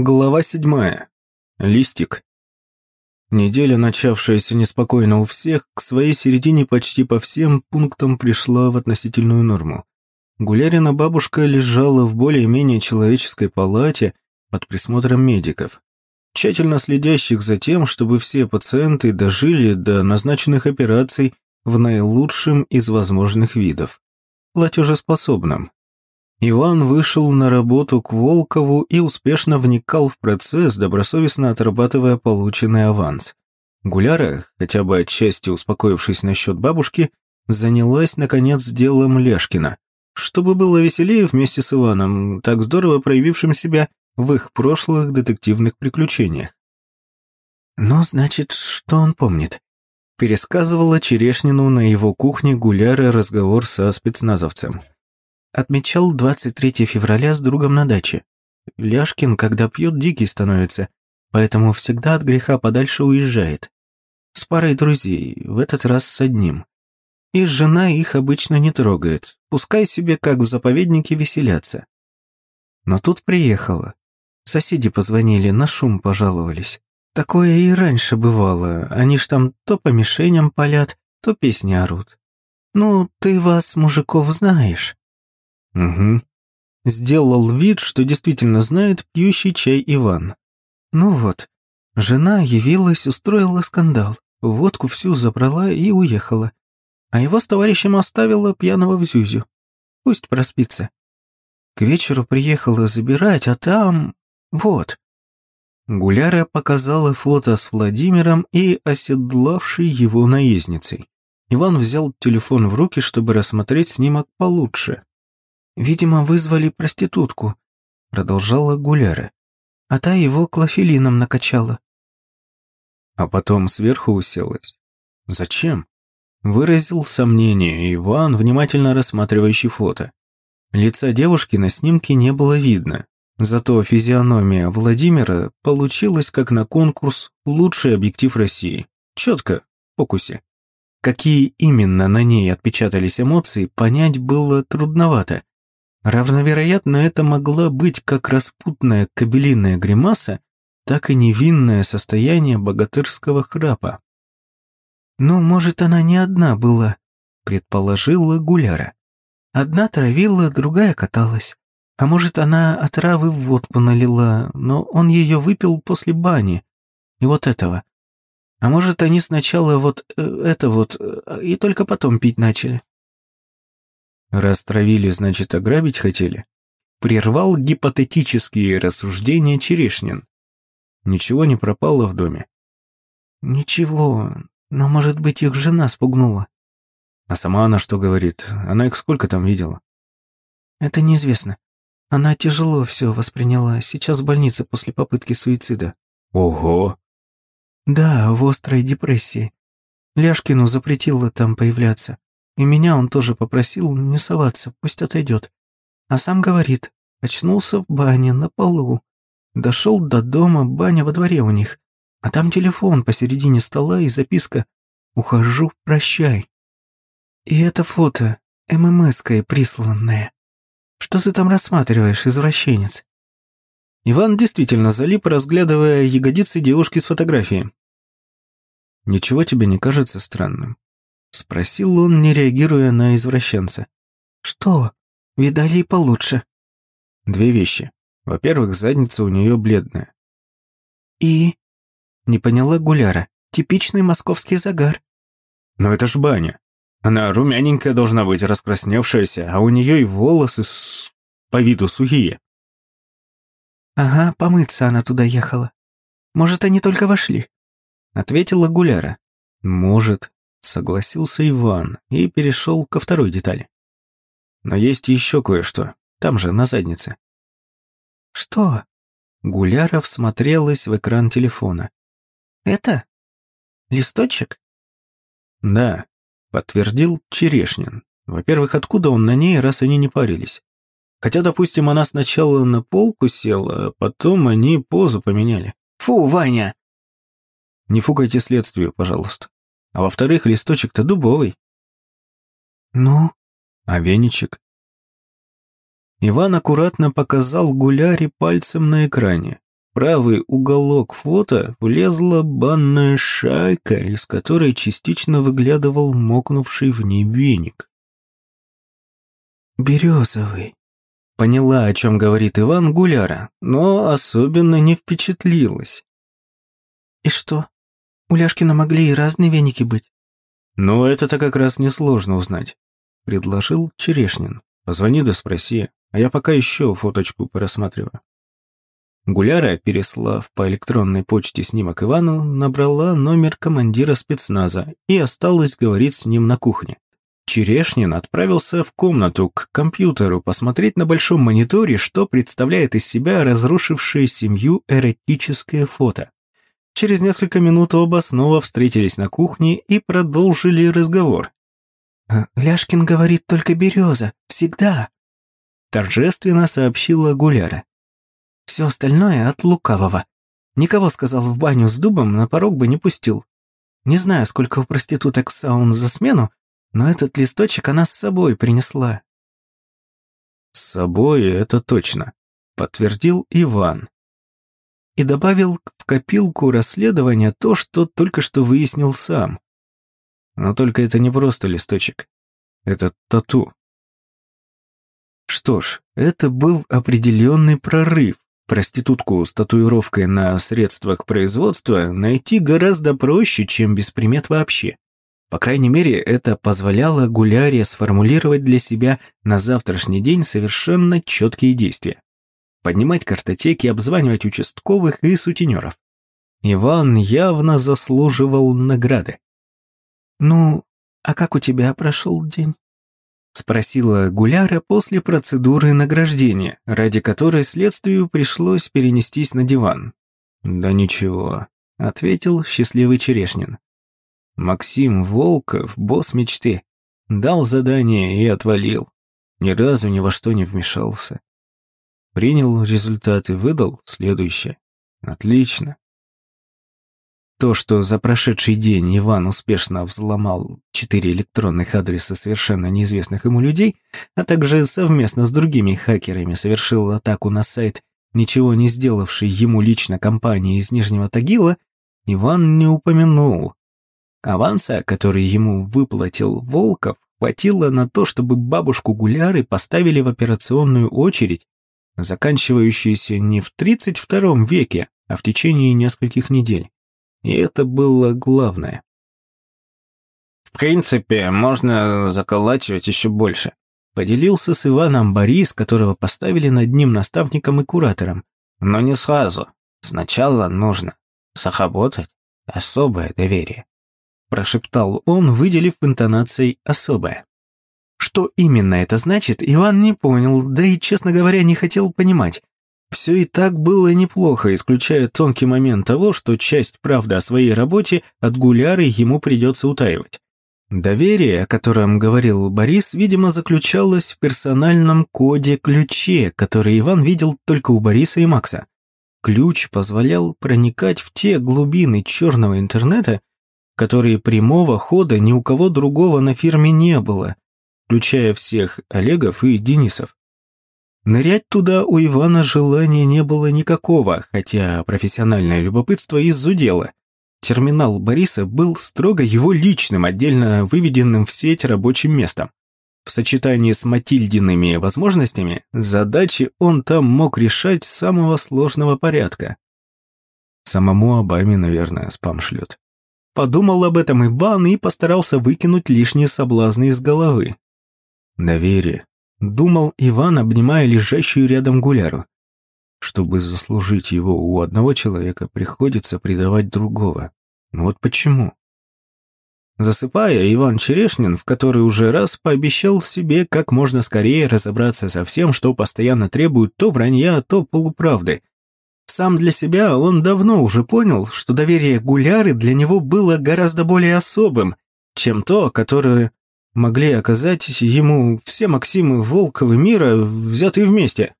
Глава седьмая. Листик. Неделя, начавшаяся неспокойно у всех, к своей середине почти по всем пунктам пришла в относительную норму. Гулярина бабушка лежала в более-менее человеческой палате под присмотром медиков, тщательно следящих за тем, чтобы все пациенты дожили до назначенных операций в наилучшем из возможных видов, платежеспособном, Иван вышел на работу к Волкову и успешно вникал в процесс, добросовестно отрабатывая полученный аванс. Гуляра, хотя бы отчасти успокоившись насчет бабушки, занялась, наконец, делом Лешкина, чтобы было веселее вместе с Иваном, так здорово проявившим себя в их прошлых детективных приключениях. «Ну, значит, что он помнит?» Пересказывала Черешнину на его кухне Гуляра разговор со спецназовцем. Отмечал 23 февраля с другом на даче. Ляшкин, когда пьет, дикий становится, поэтому всегда от греха подальше уезжает. С парой друзей, в этот раз с одним. И жена их обычно не трогает, пускай себе как в заповеднике веселятся. Но тут приехала. Соседи позвонили, на шум пожаловались. Такое и раньше бывало, они ж там то по мишеням палят, то песни орут. Ну, ты вас, мужиков, знаешь. «Угу». Сделал вид, что действительно знает пьющий чай Иван. Ну вот, жена явилась, устроила скандал, водку всю забрала и уехала. А его с товарищем оставила пьяного в Зюзю. Пусть проспится. К вечеру приехала забирать, а там... вот. Гуляра показала фото с Владимиром и оседлавшей его наездницей. Иван взял телефон в руки, чтобы рассмотреть снимок получше. Видимо, вызвали проститутку, продолжала Гуляра. А та его клофелином накачала. А потом сверху уселась. Зачем? Выразил сомнение Иван, внимательно рассматривающий фото. Лица девушки на снимке не было видно, зато физиономия Владимира получилась как на конкурс «Лучший объектив России». Четко, в фокусе. Какие именно на ней отпечатались эмоции, понять было трудновато, Равновероятно, это могла быть как распутная кабелиная гримаса, так и невинное состояние богатырского храпа. «Ну, может, она не одна была», — предположила Гуляра. «Одна травила, другая каталась. А может, она отравы в водку налила, но он ее выпил после бани. И вот этого. А может, они сначала вот э, это вот, э, и только потом пить начали. Растравили, значит, ограбить хотели? Прервал гипотетические рассуждения Черешнин. Ничего не пропало в доме? Ничего, но, может быть, их жена спугнула. А сама она что говорит? Она их сколько там видела? Это неизвестно. Она тяжело все восприняла, сейчас в больнице после попытки суицида. Ого! Да, в острой депрессии. Ляшкину запретила там появляться. И меня он тоже попросил не соваться, пусть отойдет. А сам говорит, очнулся в бане, на полу. Дошел до дома, баня во дворе у них. А там телефон посередине стола и записка «Ухожу, прощай». И это фото, ММСкое присланное. Что ты там рассматриваешь, извращенец? Иван действительно залип, разглядывая ягодицы девушки с фотографией. Ничего тебе не кажется странным? Спросил он, не реагируя на извращенца. «Что? Видали и получше». Две вещи. Во-первых, задница у нее бледная. «И?» Не поняла Гуляра. «Типичный московский загар». «Но это ж баня. Она румяненькая должна быть, раскрасневшаяся, а у нее и волосы с... по виду сухие». «Ага, помыться она туда ехала. Может, они только вошли?» Ответила Гуляра. «Может», Согласился Иван и перешел ко второй детали. Но есть еще кое-что, там же, на заднице. Что? Гуляра всмотрелась в экран телефона. Это? Листочек? Да, подтвердил Черешнин. Во-первых, откуда он на ней, раз они не парились? Хотя, допустим, она сначала на полку села, а потом они позу поменяли. Фу, Ваня! Не фукайте следствию, пожалуйста. А во-вторых, листочек-то дубовый. Ну? А веничек? Иван аккуратно показал Гуляре пальцем на экране. правый уголок фото влезла банная шайка, из которой частично выглядывал мокнувший в ней веник. «Березовый», — поняла, о чем говорит Иван Гуляра, но особенно не впечатлилась. «И что, у Ляшкина могли и разные веники быть?» «Ну, это-то как раз несложно узнать», — предложил Черешнин. «Позвони да спроси, а я пока еще фоточку просматриваю». Гуляра, переслав по электронной почте снимок Ивану, набрала номер командира спецназа и осталось говорить с ним на кухне. Черешнин отправился в комнату к компьютеру посмотреть на большом мониторе, что представляет из себя разрушившее семью эротическое фото. Через несколько минут оба снова встретились на кухне и продолжили разговор. «Э, «Ляшкин говорит только береза, всегда», — торжественно сообщила Гуляра. Все остальное от лукавого. Никого, сказал, в баню с дубом на порог бы не пустил. Не знаю, сколько у проституток саун за смену, но этот листочек она с собой принесла. «С собой это точно», — подтвердил Иван. И добавил в копилку расследования то, что только что выяснил сам. Но только это не просто листочек. Это тату. Что ж, это был определенный прорыв. Проститутку с татуировкой на средствах производства найти гораздо проще, чем без примет вообще. По крайней мере, это позволяло Гуляре сформулировать для себя на завтрашний день совершенно четкие действия. Поднимать картотеки, обзванивать участковых и сутенеров. Иван явно заслуживал награды. «Ну, а как у тебя прошел день?» Спросила Гуляра после процедуры награждения, ради которой следствию пришлось перенестись на диван. «Да ничего», — ответил счастливый Черешнин. Максим Волков, босс мечты, дал задание и отвалил. Ни разу ни во что не вмешался. Принял результаты, выдал следующее. Отлично. То, что за прошедший день Иван успешно взломал четыре электронных адреса совершенно неизвестных ему людей, а также совместно с другими хакерами совершил атаку на сайт, ничего не сделавшей ему лично компании из Нижнего Тагила, Иван не упомянул. Аванса, который ему выплатил Волков, хватило на то, чтобы бабушку Гуляры поставили в операционную очередь, заканчивающуюся не в 32 веке, а в течение нескольких недель. И это было главное. В принципе, можно заколачивать еще больше. Поделился с Иваном Борис, которого поставили над ним наставником и куратором. Но не сразу. Сначала нужно заработать особое доверие. Прошептал он, выделив интонацией «особое». Что именно это значит, Иван не понял, да и, честно говоря, не хотел понимать. Все и так было неплохо, исключая тонкий момент того, что часть правды о своей работе от Гуляры ему придется утаивать. Доверие, о котором говорил Борис, видимо, заключалось в персональном коде-ключе, который Иван видел только у Бориса и Макса. Ключ позволял проникать в те глубины черного интернета, которые прямого хода ни у кого другого на фирме не было, включая всех Олегов и Денисов. Нырять туда у Ивана желания не было никакого, хотя профессиональное любопытство изудело. Терминал Бориса был строго его личным, отдельно выведенным в сеть рабочим местом. В сочетании с Матильдиными возможностями, задачи он там мог решать самого сложного порядка. Самому Обаме, наверное, спам шлет. Подумал об этом Иван и постарался выкинуть лишние соблазны из головы. Доверие Думал Иван, обнимая лежащую рядом гуляру. Чтобы заслужить его у одного человека, приходится предавать другого. Но вот почему? Засыпая, Иван Черешнин в который уже раз пообещал себе как можно скорее разобраться со всем, что постоянно требует то вранья, то полуправды. Сам для себя он давно уже понял, что доверие Гуляры для него было гораздо более особым, чем то, которое могли оказать ему все Максимы Волковы мира, взятые вместе.